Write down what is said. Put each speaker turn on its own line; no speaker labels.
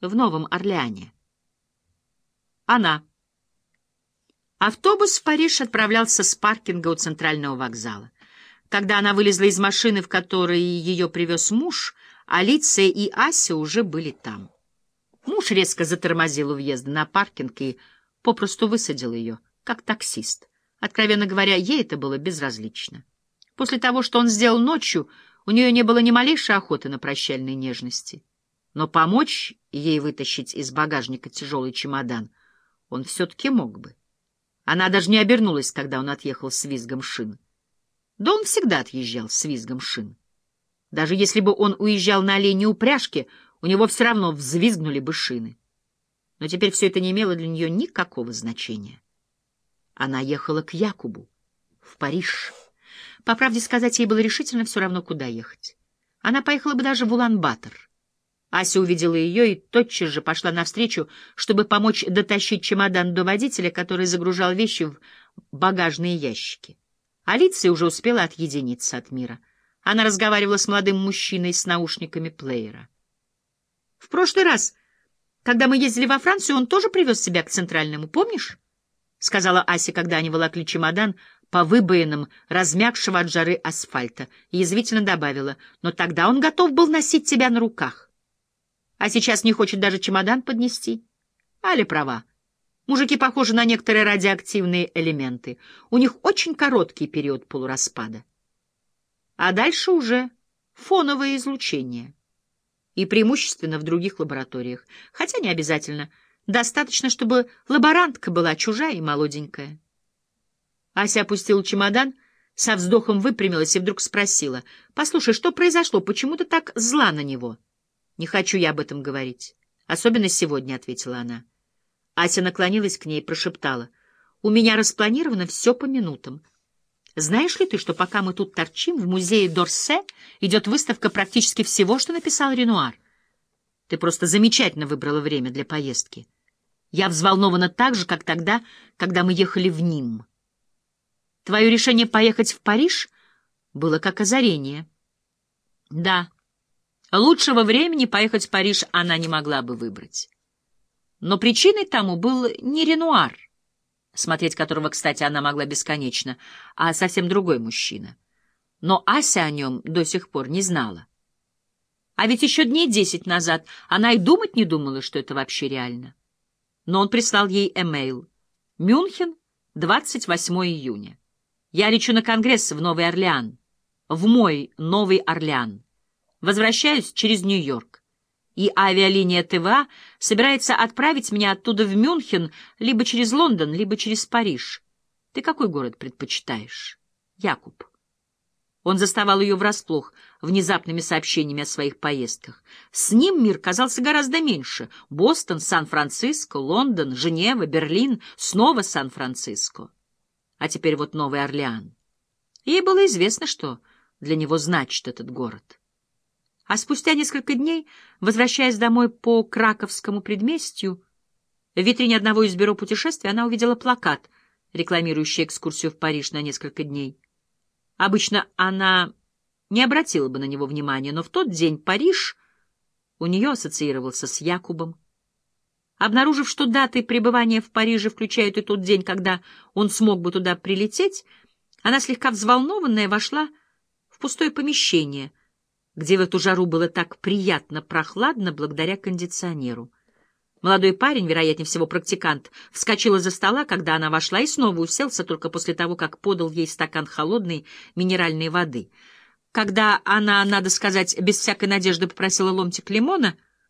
в Новом Орлеане. Она. Автобус в Париж отправлялся с паркинга у центрального вокзала. Когда она вылезла из машины, в которой ее привез муж, Алиция и Ася уже были там. Муж резко затормозил у въезда на паркинг и попросту высадил ее, как таксист. Откровенно говоря, ей это было безразлично. После того, что он сделал ночью, у нее не было ни малейшей охоты на прощальные нежности. Но помочь ей вытащить из багажника тяжелый чемодан он все-таки мог бы. Она даже не обернулась, когда он отъехал с визгом шин. Да он всегда отъезжал с визгом шин. Даже если бы он уезжал на оленей упряжке, у него все равно взвизгнули бы шины. Но теперь все это не имело для нее никакого значения. Она ехала к Якубу, в Париж. По правде сказать, ей было решительно все равно, куда ехать. Она поехала бы даже в Улан-Батор. Ася увидела ее и тотчас же пошла навстречу, чтобы помочь дотащить чемодан до водителя, который загружал вещи в багажные ящики. Алиция уже успела отъединиться от мира. Она разговаривала с молодым мужчиной с наушниками плеера. «В прошлый раз, когда мы ездили во Францию, он тоже привез себя к Центральному, помнишь?» — сказала Ася, когда они волокли чемодан по выбоинам размягшего от жары асфальта, и язвительно добавила, «но тогда он готов был носить тебя на руках». А сейчас не хочет даже чемодан поднести. Али права. Мужики похожи на некоторые радиоактивные элементы. У них очень короткий период полураспада. А дальше уже фоновое излучение. И преимущественно в других лабораториях. Хотя не обязательно. Достаточно, чтобы лаборантка была чужая и молоденькая. Ася опустила чемодан, со вздохом выпрямилась и вдруг спросила. — Послушай, что произошло? Почему ты так зла на него? — «Не хочу я об этом говорить. Особенно сегодня», — ответила она. Ася наклонилась к ней и прошептала. «У меня распланировано все по минутам. Знаешь ли ты, что пока мы тут торчим, в музее Дорсе идет выставка практически всего, что написал Ренуар? Ты просто замечательно выбрала время для поездки. Я взволнована так же, как тогда, когда мы ехали в Ним. Твое решение поехать в Париж было как озарение. Да, Лучшего времени поехать в Париж она не могла бы выбрать. Но причиной тому был не Ренуар, смотреть которого, кстати, она могла бесконечно, а совсем другой мужчина. Но Ася о нем до сих пор не знала. А ведь еще дней десять назад она и думать не думала, что это вообще реально. Но он прислал ей эмейл. «Мюнхен, 28 июня. Я лечу на конгресс в Новый Орлеан. В мой Новый Орлеан». Возвращаюсь через Нью-Йорк. И авиалиния ТВА собирается отправить меня оттуда в Мюнхен либо через Лондон, либо через Париж. Ты какой город предпочитаешь? Якуб. Он заставал ее врасплох внезапными сообщениями о своих поездках. С ним мир казался гораздо меньше. Бостон, Сан-Франциско, Лондон, Женева, Берлин, снова Сан-Франциско. А теперь вот Новый Орлеан. Ей было известно, что для него значит этот город. А спустя несколько дней, возвращаясь домой по Краковскому предместью, в витрине одного из бюро путешествий она увидела плакат, рекламирующий экскурсию в Париж на несколько дней. Обычно она не обратила бы на него внимания, но в тот день Париж у нее ассоциировался с Якубом. Обнаружив, что даты пребывания в Париже включают и тот день, когда он смог бы туда прилететь, она слегка взволнованная вошла в пустое помещение — где в эту жару было так приятно прохладно благодаря кондиционеру. Молодой парень, вероятнее всего практикант, вскочил из-за стола, когда она вошла, и снова уселся только после того, как подал ей стакан холодной минеральной воды. Когда она, надо сказать, без всякой надежды попросила ломтик лимона —